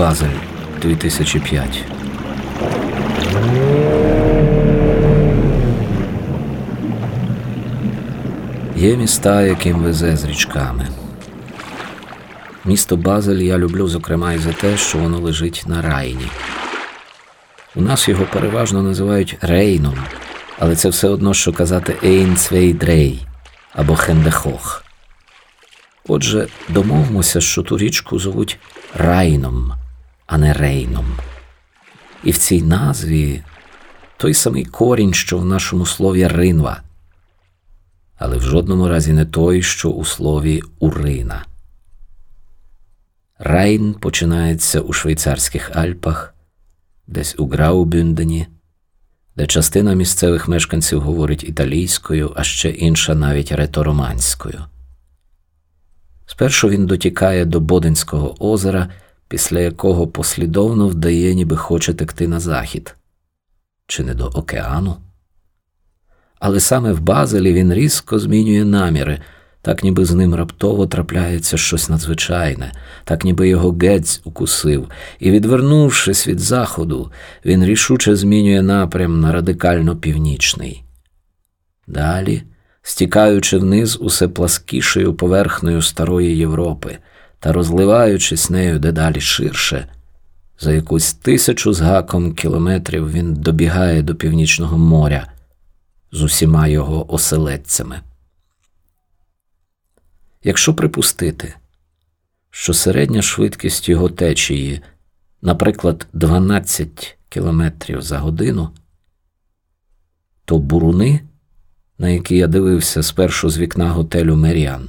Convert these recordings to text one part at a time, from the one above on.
Базель 2005. Є міста, яким везе з річками. Місто Базель я люблю, зокрема, і за те, що воно лежить на райні. У нас його переважно називають Рейном, але це все одно, що казати Ейнцвейдрей або Хендехох. Отже, домовимося, що ту річку зовуть Райном, а не Рейном. І в цій назві той самий корінь, що в нашому слові ринва, але в жодному разі не той, що у слові урина. Райн починається у швейцарських Альпах, десь у Граубюндені, де частина місцевих мешканців говорить італійською, а ще інша навіть ретороманською. Спершу він дотікає до Боденського озера, після якого послідовно вдає, ніби хоче текти на захід, чи не до океану. Але саме в Базелі він різко змінює наміри, так ніби з ним раптово трапляється щось надзвичайне, так ніби його гець укусив, і, відвернувшись від заходу, він рішуче змінює напрям на радикально північний. Далі, стікаючи вниз усе пласкішою поверхнею старої Європи та розливаючись нею дедалі ширше, за якусь тисячу з гаком кілометрів він добігає до північного моря з усіма його оселедцями. Якщо припустити, що середня швидкість його течії, наприклад, 12 км за годину, то буруни, на які я дивився спершу з вікна готелю Меріан,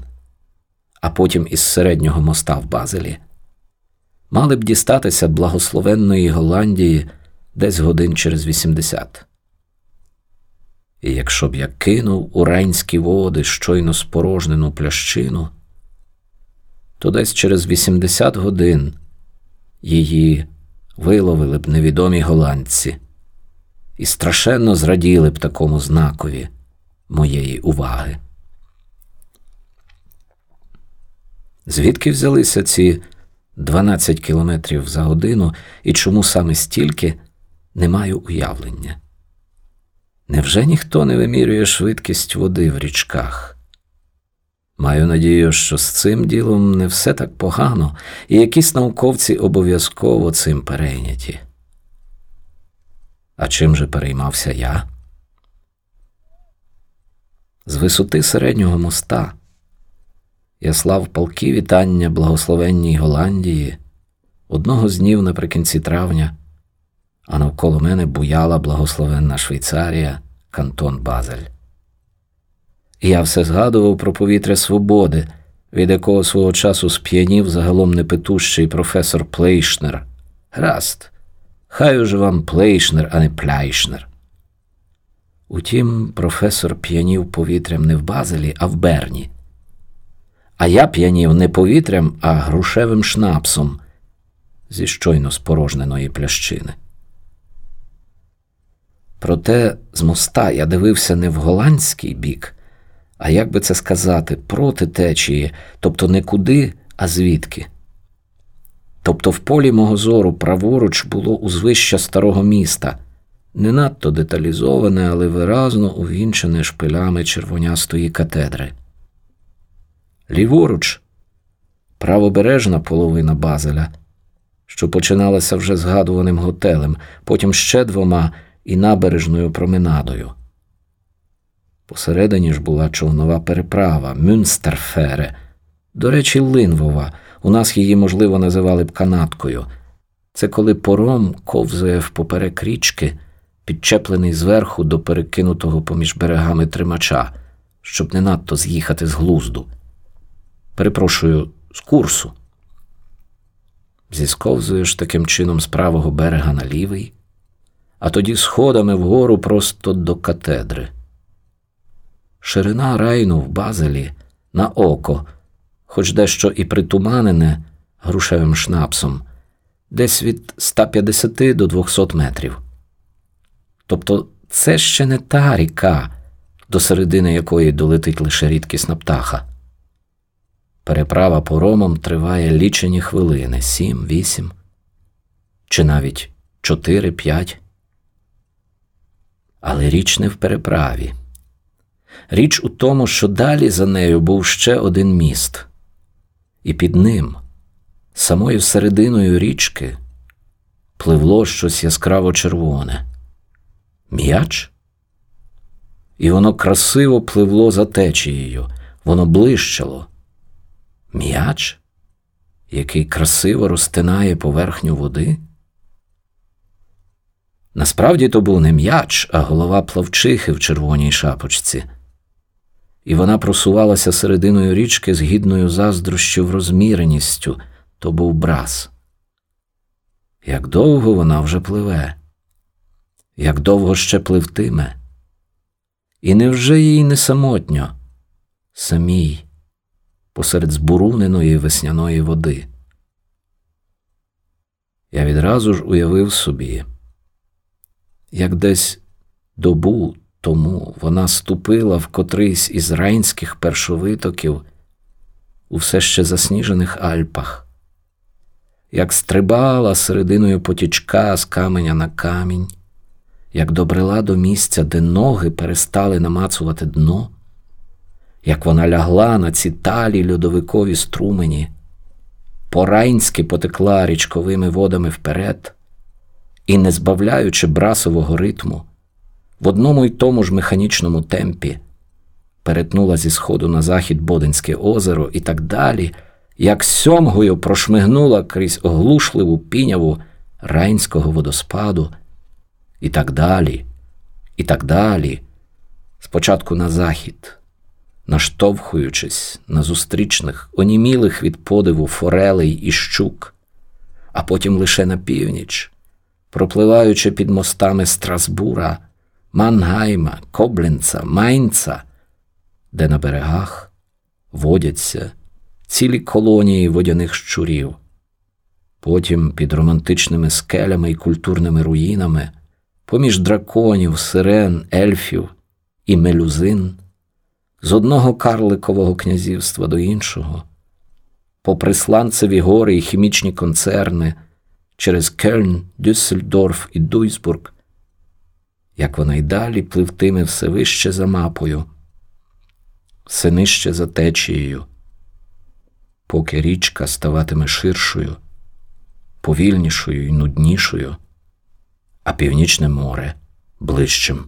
а потім із середнього моста в Базелі, мали б дістатися благословенної Голландії десь годин через 80. І якщо б я кинув у райнські води щойно спорожнену плящину, то десь через 80 годин її виловили б невідомі голландці і страшенно зраділи б такому знакові моєї уваги. Звідки взялися ці 12 кілометрів за годину і чому саме стільки, не маю уявлення. Невже ніхто не вимірює швидкість води в річках? Маю надію, що з цим ділом не все так погано, і якісь науковці обов'язково цим перейняті. А чим же переймався я? З висоти середнього моста я слав палки вітання благословенній Голландії одного з днів наприкінці травня а навколо мене буяла благословенна Швейцарія, Кантон Базель. І я все згадував про повітря свободи, від якого свого часу сп'янів загалом непитущий професор Плейшнер. Гаразд, хай уже вам Плейшнер, а не Пляйшнер. Утім, професор п'янів повітрям не в Базелі, а в Берні. А я п'янів не повітрям, а грушевим шнапсом зі щойно спорожненої плящини. Проте з моста я дивився не в голландський бік, а як би це сказати, проти течії, тобто не куди, а звідки. Тобто в полі мого зору праворуч було узвище старого міста, не надто деталізоване, але виразно увінчене шпилями червонястої катедри. Ліворуч правобережна половина Базеля, що починалася вже згадуваним готелем, потім ще двома і набережною променадою. Посередині ж була човнова переправа Мюнстерфере, до речі, Линвова. У нас її, можливо, називали б канаткою. Це коли пором ковзує впоперек річки, підчеплений зверху до перекинутого поміж берегами тримача, щоб не надто з'їхати з глузду. Перепрошую, з курсу. Зісковзуєш таким чином з правого берега на лівий, а тоді сходами вгору просто до катедри. Ширина райну в Базелі на око, хоч дещо і притуманене грушевим шнапсом, десь від 150 до 200 метрів. Тобто це ще не та ріка, до середини якої долетить лише рідкісна птаха. Переправа поромом триває лічені хвилини сім, вісім. чи навіть чотири-п'ять. Але річ не в переправі. Річ у тому, що далі за нею був ще один міст, і під ним, самою серединою річки, пливло щось яскраво червоне. М'яч? І воно красиво пливло за течією, воно блищало. М'яч, який красиво розтинає поверхню води? Насправді то був не м'яч, а голова плавчихи в червоній шапочці, і вона просувалася серединою річки з гідною заздрощів розміреністю, то був брас. Як довго вона вже пливе, як довго ще пливтиме, і невже їй не самотньо, самій, посеред збуруненої весняної води? Я відразу ж уявив собі як десь добу тому вона ступила в котрийсь із райнських першовитоків у все ще засніжених Альпах, як стрибала серединою потічка з каменя на камінь, як добрела до місця, де ноги перестали намацувати дно, як вона лягла на ці талі льодовикові струмені, по-райнськи потекла річковими водами вперед і, не збавляючи брасового ритму, в одному й тому ж механічному темпі перетнула зі сходу на захід Бодинське озеро і так далі, як сьомгою прошмигнула крізь оглушливу піняву Райнського водоспаду, і так далі, і так далі, спочатку на захід, наштовхуючись на зустрічних, онімілих від подиву форелей і щук, а потім лише на північ пропливаючи під мостами Страсбура, Мангайма, Коблінца, Майнца, де на берегах водяться цілі колонії водяних щурів, потім під романтичними скелями і культурними руїнами, поміж драконів, сирен, ельфів і мелюзин, з одного карликового князівства до іншого, попри сланцеві гори і хімічні концерни через Кельн, Дюссельдорф і Дуйсбург, як вона й далі пливтиме все вище за мапою, все нижче за течією, поки річка ставатиме ширшою, повільнішою і нуднішою, а північне море ближчим.